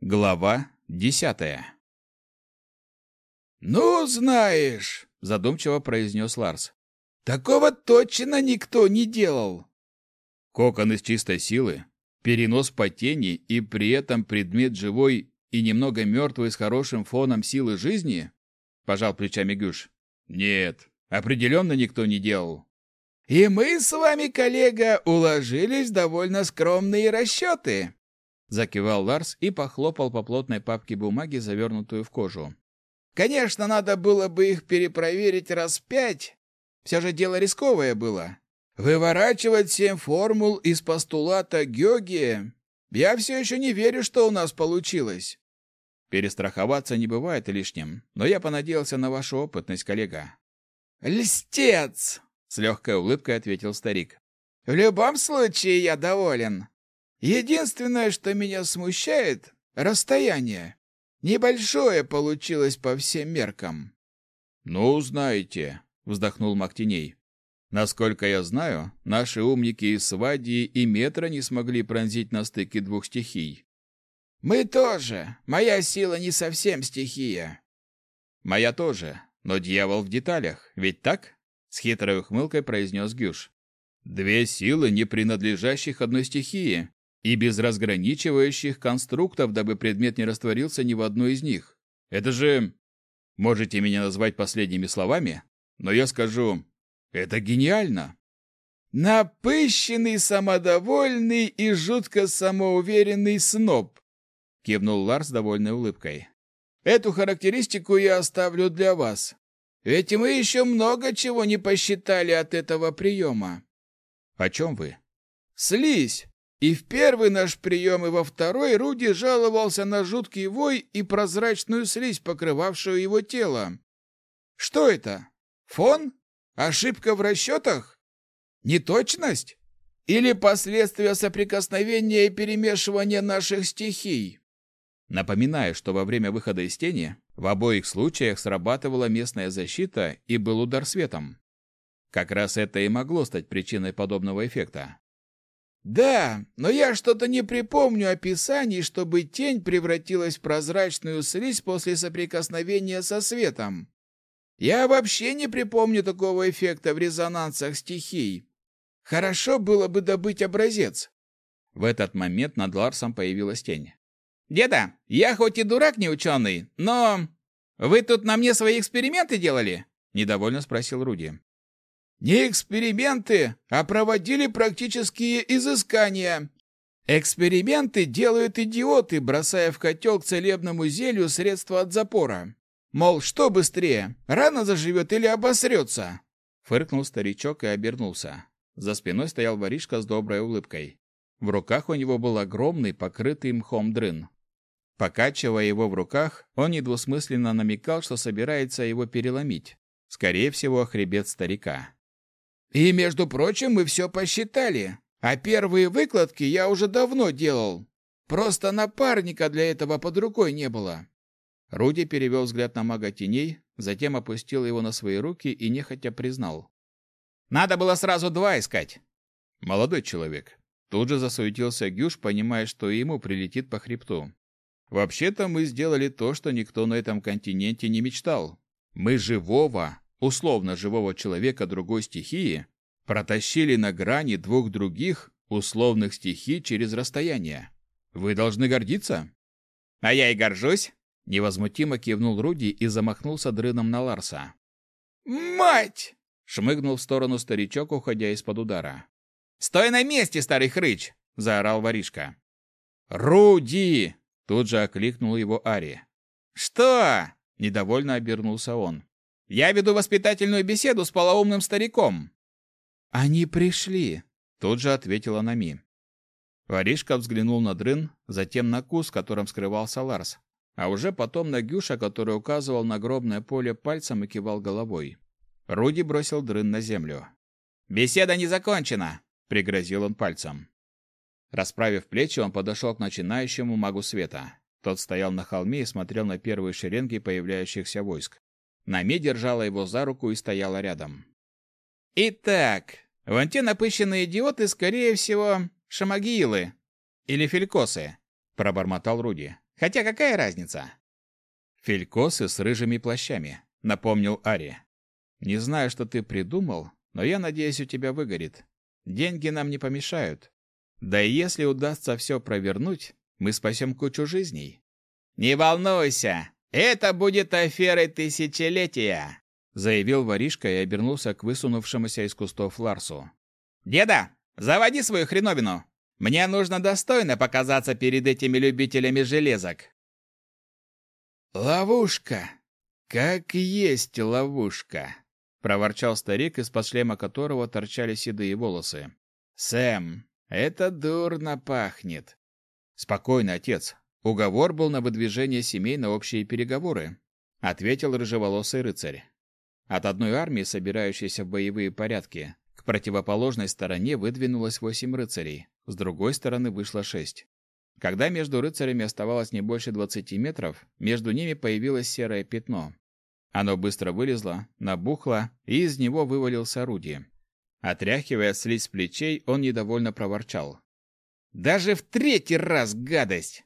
Глава десятая «Ну, знаешь», — задумчиво произнес Ларс, — «такого точно никто не делал». Кокон из чистой силы, перенос по тени и при этом предмет живой и немного мертвый с хорошим фоном силы жизни? Пожал плечами Гюш. Нет, определенно никто не делал. И мы с вами, коллега, уложились довольно скромные расчеты. Закивал Ларс и похлопал по плотной папке бумаги, завернутую в кожу. Конечно, надо было бы их перепроверить раз пять. Все же дело рисковое было. Выворачивать семь формул из постулата Геогия. Я все еще не верю, что у нас получилось. Перестраховаться не бывает лишним, но я понадеялся на вашу опытность, коллега. Льстец! С легкой улыбкой ответил старик. В любом случае я доволен. Единственное, что меня смущает — расстояние. Небольшое получилось по всем меркам. Ну, знаете, вздохнул Мактиней. Насколько я знаю, наши умники из Свадии и метра не смогли пронзить на стыке двух стихий. Мы тоже. Моя сила не совсем стихия. Моя тоже, но дьявол в деталях, ведь так? С хитрой ухмылкой произнес Гюш. Две силы, не принадлежащих одной стихии, и без разграничивающих конструктов, дабы предмет не растворился ни в одной из них. Это же... Можете меня назвать последними словами, но я скажу, это гениально. Напыщенный, самодовольный и жутко самоуверенный сноб, кивнул Ларс довольной улыбкой. Эту характеристику я оставлю для вас. Ведь мы еще много чего не посчитали от этого приема. О чем вы? Слизь. И в первый наш прием, и во второй Руди жаловался на жуткий вой и прозрачную слизь, покрывавшую его тело. Что это? Фон? Ошибка в расчетах? Неточность? Или последствия соприкосновения и перемешивания наших стихий? Напоминаю, что во время выхода из тени в обоих случаях срабатывала местная защита и был удар светом. Как раз это и могло стать причиной подобного эффекта. Да, но я что-то не припомню описаний, чтобы тень превратилась в прозрачную слизь после соприкосновения со светом. Я вообще не припомню такого эффекта в резонансах стихий. Хорошо было бы добыть образец. В этот момент над Ларсом появилась тень. «Деда, я хоть и дурак не ученый, но... Вы тут на мне свои эксперименты делали?» – недовольно спросил Руди. Не эксперименты, а проводили практические изыскания. Эксперименты делают идиоты, бросая в котел к целебному зелью средства от запора. Мол, что быстрее, рано заживет или обосрется?» Фыркнул старичок и обернулся. За спиной стоял воришка с доброй улыбкой. В руках у него был огромный, покрытый мхом дрын. Покачивая его в руках, он недвусмысленно намекал, что собирается его переломить. Скорее всего, хребет старика. И, между прочим, мы все посчитали. А первые выкладки я уже давно делал. Просто напарника для этого под рукой не было. Руди перевел взгляд на мага теней, затем опустил его на свои руки и нехотя признал. «Надо было сразу два искать». «Молодой человек». Тут же засуетился Гюш, понимая, что ему прилетит по хребту. «Вообще-то мы сделали то, что никто на этом континенте не мечтал. Мы живого, условно живого человека другой стихии, протащили на грани двух других условных стихий через расстояние. Вы должны гордиться. А я и горжусь, невозмутимо кивнул Руди и замахнулся дрыном на Ларса. Мать! шмыгнул в сторону старичок, уходя из-под удара. Стой на месте, старый хрыч, заорал воришка. Руди! тут же окликнул его Ари. Что? недовольно обернулся он. Я веду воспитательную беседу с полоумным стариком. Они пришли, тут же ответила Нами. Воришка взглянул на дрын, затем на кус, которым скрывался Ларс, а уже потом на Гюша, который указывал на гробное поле пальцем и кивал головой. Руди бросил дрын на землю. «Беседа не закончена!» — пригрозил он пальцем. Расправив плечи, он подошел к начинающему магу света. Тот стоял на холме и смотрел на первые шеренги появляющихся войск. Нами держала его за руку и стояла рядом. «Итак, вон те напыщенные идиоты, скорее всего, шамагиилы или фелькосы», — пробормотал Руди. Хотя какая разница? Фелькосы с рыжими плащами, напомнил Ари. Не знаю, что ты придумал, но я надеюсь, у тебя выгорит. Деньги нам не помешают. Да и если удастся все провернуть, мы спасем кучу жизней. Не волнуйся, это будет аферой тысячелетия, заявил воришка и обернулся к высунувшемуся из кустов Ларсу. Деда, заводи свою хреновину. Мне нужно достойно показаться перед этими любителями железок. Ловушка. Как есть ловушка, проворчал старик, из-под шлема которого торчали седые волосы. Сэм, это дурно пахнет. Спокойно, отец. Уговор был на выдвижение семей на общие переговоры, ответил рыжеволосый рыцарь. От одной армии, собирающейся в боевые порядки, к противоположной стороне выдвинулось восемь рыцарей, с другой стороны вышло шесть. Когда между рыцарями оставалось не больше двадцати метров, между ними появилось серое пятно. Оно быстро вылезло, набухло, и из него вывалился орудие. Отряхивая слизь с плечей, он недовольно проворчал. Даже в третий раз гадость!»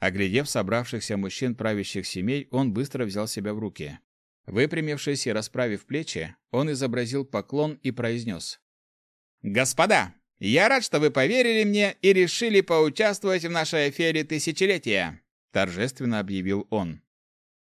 Оглядев собравшихся мужчин правящих семей, он быстро взял себя в руки. Выпрямившись и расправив плечи, он изобразил поклон и произнес. «Господа, я рад, что вы поверили мне и решили поучаствовать в нашей афере тысячелетия», торжественно объявил он.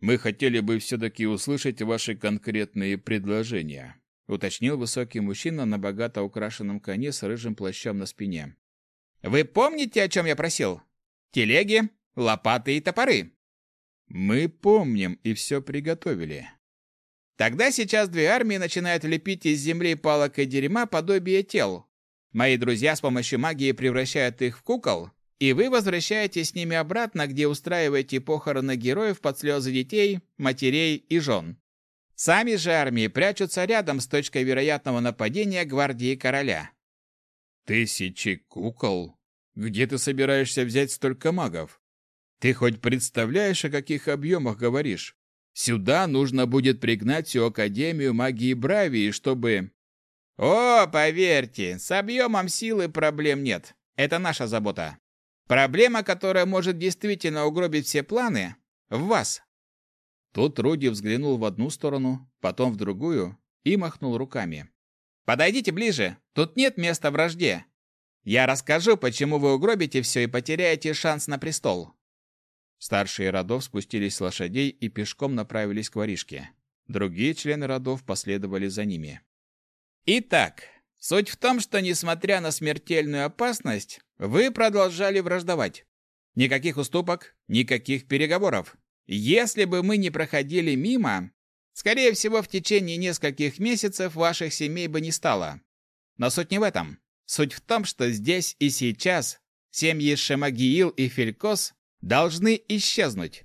«Мы хотели бы все-таки услышать ваши конкретные предложения», уточнил высокий мужчина на богато украшенном коне с рыжим плащом на спине. Вы помните, о чем я просил? Телеги, лопаты и топоры. Мы помним и все приготовили. Тогда сейчас две армии начинают лепить из земли палок и дерьма подобие тел. Мои друзья с помощью магии превращают их в кукол, и вы возвращаетесь с ними обратно, где устраиваете похороны героев под слезы детей, матерей и жен. Сами же армии прячутся рядом с точкой вероятного нападения гвардии короля. Тысячи кукол? Где ты собираешься взять столько магов? Ты хоть представляешь, о каких объемах говоришь? Сюда нужно будет пригнать всю Академию магии Бравии, чтобы... О, поверьте, с объемом силы проблем нет. Это наша забота. Проблема, которая может действительно угробить все планы, в вас. Тут Руди взглянул в одну сторону, потом в другую и махнул руками. Подойдите ближе, тут нет места вражде. Я расскажу, почему вы угробите все и потеряете шанс на престол». Старшие родов спустились с лошадей и пешком направились к воришке. Другие члены родов последовали за ними. «Итак, суть в том, что, несмотря на смертельную опасность, вы продолжали враждовать. Никаких уступок, никаких переговоров. Если бы мы не проходили мимо, Скорее всего, в течение нескольких месяцев ваших семей бы не стало. Но суть не в этом. Суть в том, что здесь и сейчас семьи Шемагиил и Фелькос должны исчезнуть.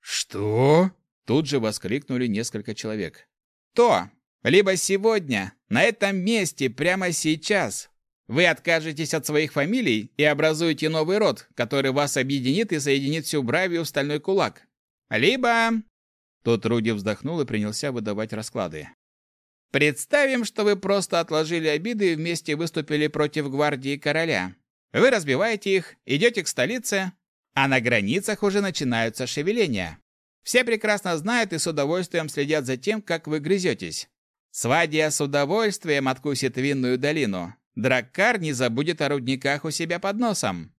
Что? Тут же воскликнули несколько человек. То, либо сегодня, на этом месте, прямо сейчас, вы откажетесь от своих фамилий и образуете новый род, который вас объединит и соединит всю Бравию в стальной кулак. Либо тот Руди вздохнул и принялся выдавать расклады. Представим, что вы просто отложили обиды и вместе выступили против гвардии короля. Вы разбиваете их, идете к столице, а на границах уже начинаются шевеления. Все прекрасно знают и с удовольствием следят за тем, как вы грызетесь. Свадья с удовольствием откусит винную долину. Драккар не забудет о рудниках у себя под носом.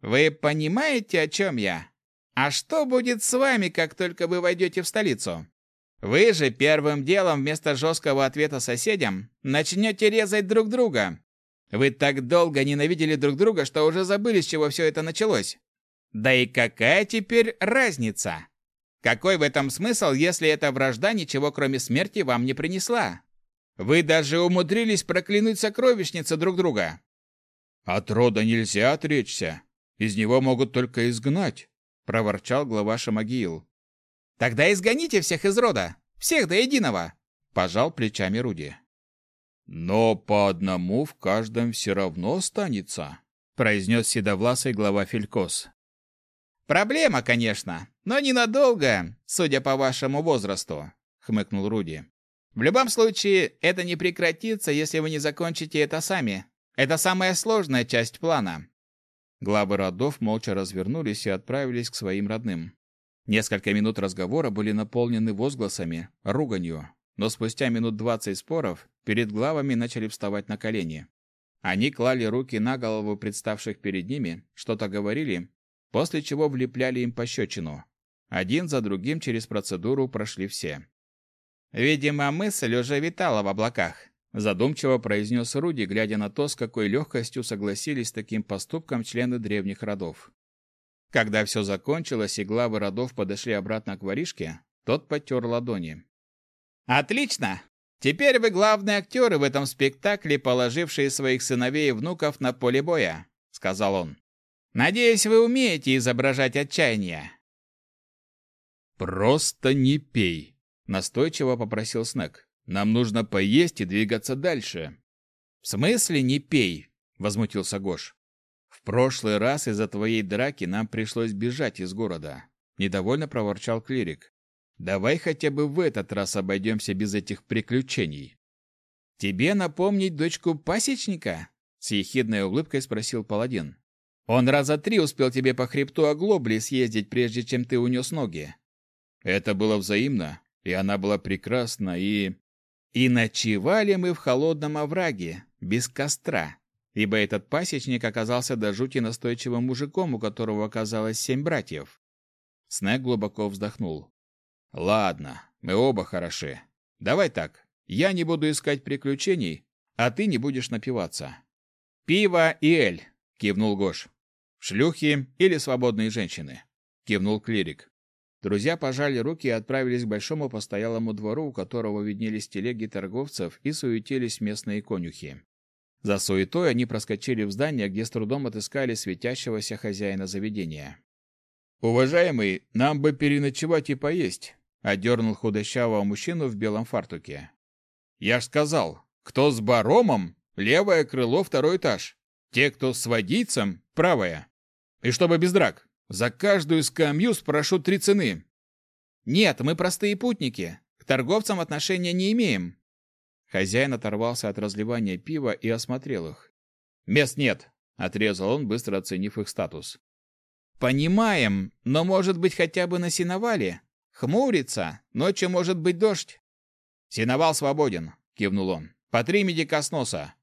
Вы понимаете, о чем я? А что будет с вами, как только вы войдете в столицу? Вы же первым делом вместо жесткого ответа соседям начнете резать друг друга. Вы так долго ненавидели друг друга, что уже забыли, с чего все это началось. Да и какая теперь разница? Какой в этом смысл, если эта вражда ничего кроме смерти вам не принесла? Вы даже умудрились проклянуть сокровищницы друг друга. От рода нельзя отречься. Из него могут только изгнать проворчал глава Шамагиил. Тогда изгоните всех из рода, всех до единого, пожал плечами Руди. Но по одному в каждом все равно останется, произнес седовласый глава Фелькос. Проблема, конечно, но ненадолго, судя по вашему возрасту, хмыкнул Руди. В любом случае, это не прекратится, если вы не закончите это сами. Это самая сложная часть плана. Главы родов молча развернулись и отправились к своим родным. Несколько минут разговора были наполнены возгласами, руганью, но спустя минут двадцать споров перед главами начали вставать на колени. Они клали руки на голову представших перед ними, что-то говорили, после чего влепляли им пощечину. Один за другим через процедуру прошли все. «Видимо, мысль уже витала в облаках», задумчиво произнес Руди, глядя на то, с какой легкостью согласились с таким поступком члены древних родов. Когда все закончилось и главы родов подошли обратно к воришке, тот потер ладони. «Отлично! Теперь вы главные актеры в этом спектакле, положившие своих сыновей и внуков на поле боя», — сказал он. «Надеюсь, вы умеете изображать отчаяние». «Просто не пей», — настойчиво попросил Снег. «Нам нужно поесть и двигаться дальше». «В смысле не пей?» — возмутился Гош. В прошлый раз из-за твоей драки нам пришлось бежать из города, недовольно проворчал клирик. Давай хотя бы в этот раз обойдемся без этих приключений. Тебе напомнить дочку пасечника? с ехидной улыбкой спросил паладин. Он раза три успел тебе по хребту оглобли съездить, прежде чем ты унес ноги. Это было взаимно, и она была прекрасна, и... И ночевали мы в холодном овраге, без костра, ибо этот пасечник оказался до жути настойчивым мужиком, у которого оказалось семь братьев. Снег глубоко вздохнул. «Ладно, мы оба хороши. Давай так, я не буду искать приключений, а ты не будешь напиваться». «Пиво и эль», — кивнул Гош. «Шлюхи или свободные женщины», — кивнул клирик. Друзья пожали руки и отправились к большому постоялому двору, у которого виднелись телеги торговцев и суетились местные конюхи. За суетой они проскочили в здание, где с трудом отыскали светящегося хозяина заведения. «Уважаемый, нам бы переночевать и поесть», — одернул худощавого мужчину в белом фартуке. «Я ж сказал, кто с баромом, левое крыло, второй этаж. Те, кто с водийцем, правое. И чтобы без драк, за каждую скамью спрошу три цены». «Нет, мы простые путники, к торговцам отношения не имеем», Хозяин оторвался от разливания пива и осмотрел их. «Мест нет», — отрезал он, быстро оценив их статус. «Понимаем, но может быть хотя бы на сеновале? Хмурится, ночью может быть дождь». «Сеновал свободен», — кивнул он. «По три медика с носа».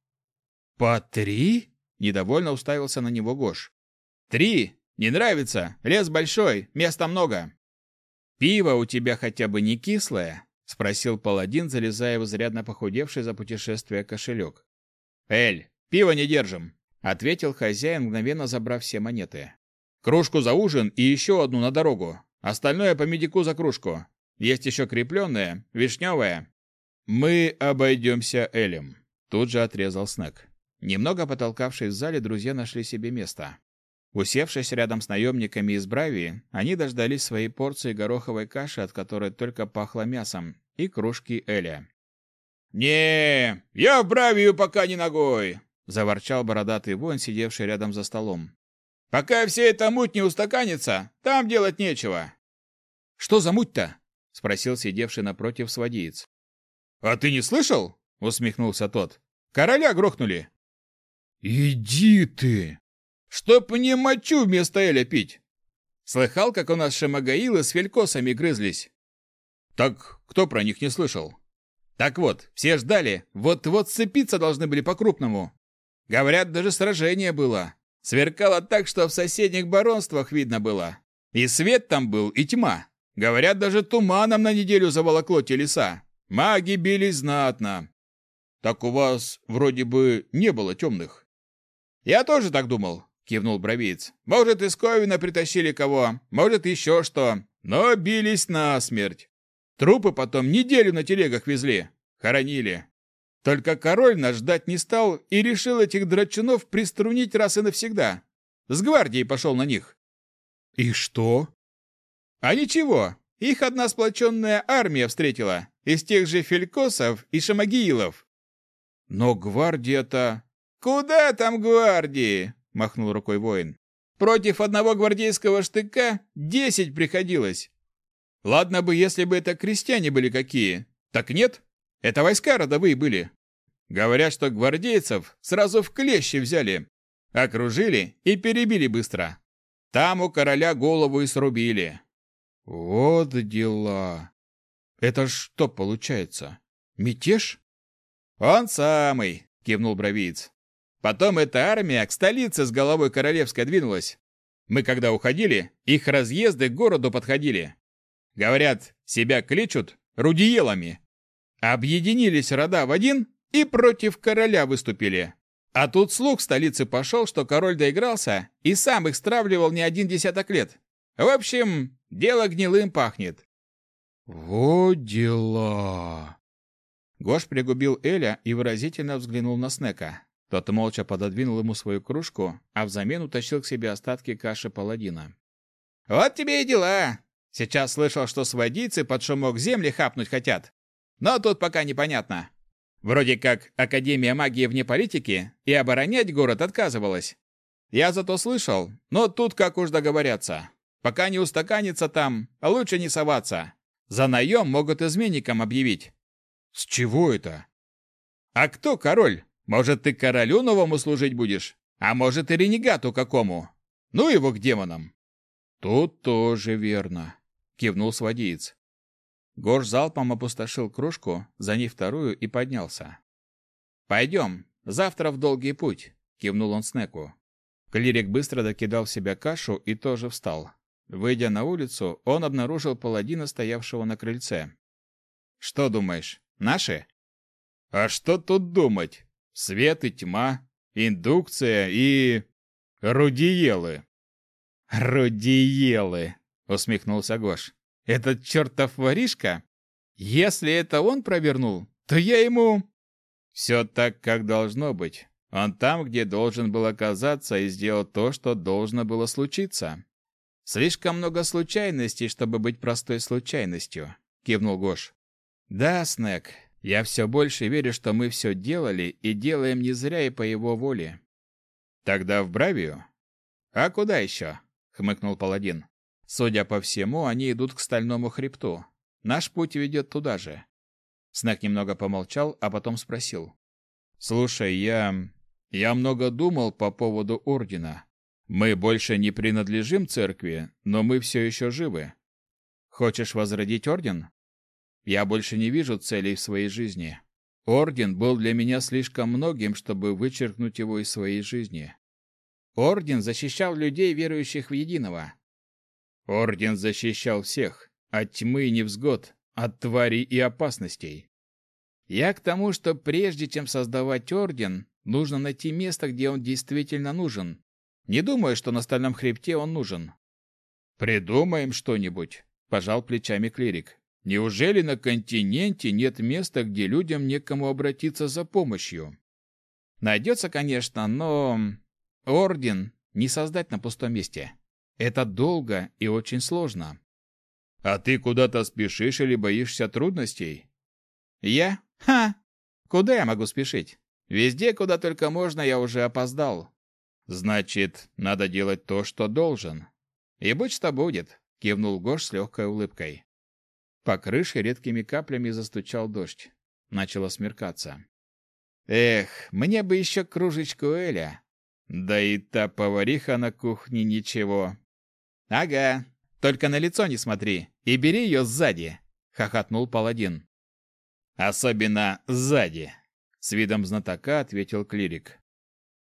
«По три?» — недовольно уставился на него Гош. «Три! Не нравится? Лес большой, места много». «Пиво у тебя хотя бы не кислое?» — спросил паладин, залезая в изрядно похудевший за путешествие кошелек. «Эль, пиво не держим», — ответил хозяин, мгновенно забрав все монеты. «Кружку за ужин и еще одну на дорогу. Остальное по медику за кружку. Есть еще крепленное, вишневое». «Мы обойдемся Элем», — тут же отрезал Снег. Немного потолкавшись в зале, друзья нашли себе место. Усевшись рядом с наемниками из Бравии, они дождались своей порции гороховой каши, от которой только пахло мясом, и кружки Эля. «Не, я в Бравию пока не ногой!» — заворчал бородатый воин, сидевший рядом за столом. «Пока вся эта муть не устаканится, там делать нечего». «Что за муть-то?» — спросил сидевший напротив сводиец. «А ты не слышал?» — усмехнулся тот. «Короля грохнули». «Иди ты!» Чтоб не мочу вместо Эля пить. Слыхал, как у нас шамагаилы с фелькосами грызлись? Так кто про них не слышал? Так вот, все ждали, вот-вот сцепиться должны были по-крупному. Говорят, даже сражение было. Сверкало так, что в соседних баронствах видно было. И свет там был, и тьма. Говорят, даже туманом на неделю заволокло те леса. Маги бились знатно. Так у вас вроде бы не было темных. Я тоже так думал кивнул бровиц. Может, из Ковина притащили кого, может, еще что. Но бились насмерть. Трупы потом неделю на телегах везли, хоронили. Только король наш ждать не стал и решил этих драчунов приструнить раз и навсегда. С гвардией пошел на них. И что? А ничего, их одна сплоченная армия встретила, из тех же фелькосов и шамагиилов. Но гвардия-то... Куда там гвардии? — махнул рукой воин. «Против одного гвардейского штыка десять приходилось. Ладно бы, если бы это крестьяне были какие. Так нет, это войска родовые были. Говорят, что гвардейцев сразу в клещи взяли. Окружили и перебили быстро. Там у короля голову и срубили. Вот дела. Это что получается? Мятеж? Он самый, кивнул бровиец. Потом эта армия к столице с головой королевской двинулась. Мы когда уходили, их разъезды к городу подходили. Говорят, себя кличут рудиелами. Объединились рода в один и против короля выступили. А тут слух в столице пошел, что король доигрался и сам их стравливал не один десяток лет. В общем, дело гнилым пахнет. Вот дела. Гош пригубил Эля и выразительно взглянул на Снека. Тот молча пододвинул ему свою кружку, а взамен утащил к себе остатки каши паладина. «Вот тебе и дела! Сейчас слышал, что сводийцы под шумок земли хапнуть хотят. Но тут пока непонятно. Вроде как Академия магии вне политики и оборонять город отказывалась. Я зато слышал, но тут как уж договорятся. Пока не устаканится там, лучше не соваться. За наем могут изменникам объявить. С чего это? А кто король? Может, ты королю новому служить будешь? А может, и ренегату какому? Ну его к демонам. Тут тоже верно, кивнул сводиец. Гош залпом опустошил кружку, за ней вторую и поднялся. «Пойдем, завтра в долгий путь», — кивнул он Снеку. Клирик быстро докидал в себя кашу и тоже встал. Выйдя на улицу, он обнаружил паладина, стоявшего на крыльце. «Что думаешь, наши?» «А что тут думать? Свет и тьма, индукция и... рудиелы». «Рудиелы!» — усмехнулся Гош. Этот чертов воришка? Если это он провернул, то я ему... Все так, как должно быть. Он там, где должен был оказаться, и сделал то, что должно было случиться. Слишком много случайностей, чтобы быть простой случайностью, кивнул Гош. Да, Снег, я все больше верю, что мы все делали и делаем не зря и по его воле. Тогда в Бравию? А куда еще? хмыкнул паладин. Судя по всему, они идут к стальному хребту. Наш путь ведет туда же. Снег немного помолчал, а потом спросил. «Слушай, я... я много думал по поводу Ордена. Мы больше не принадлежим церкви, но мы все еще живы. Хочешь возродить Орден? Я больше не вижу целей в своей жизни. Орден был для меня слишком многим, чтобы вычеркнуть его из своей жизни. Орден защищал людей, верующих в единого. Орден защищал всех, от тьмы и невзгод, от тварей и опасностей. Я к тому, что прежде чем создавать орден, нужно найти место, где он действительно нужен. Не думаю, что на стальном хребте он нужен. Придумаем что-нибудь, пожал плечами клирик. Неужели на континенте нет места, где людям некому обратиться за помощью? Найдется, конечно, но орден не создать на пустом месте. Это долго и очень сложно. А ты куда-то спешишь или боишься трудностей? Я? Ха! Куда я могу спешить? Везде, куда только можно, я уже опоздал. Значит, надо делать то, что должен. И будь что будет, кивнул Гош с легкой улыбкой. По крыше редкими каплями застучал дождь. Начало смеркаться. Эх, мне бы еще кружечку Эля. Да и та повариха на кухне ничего. Ага, только на лицо не смотри и бери ее сзади, хохотнул паладин. Особенно сзади, с видом знатока ответил клирик.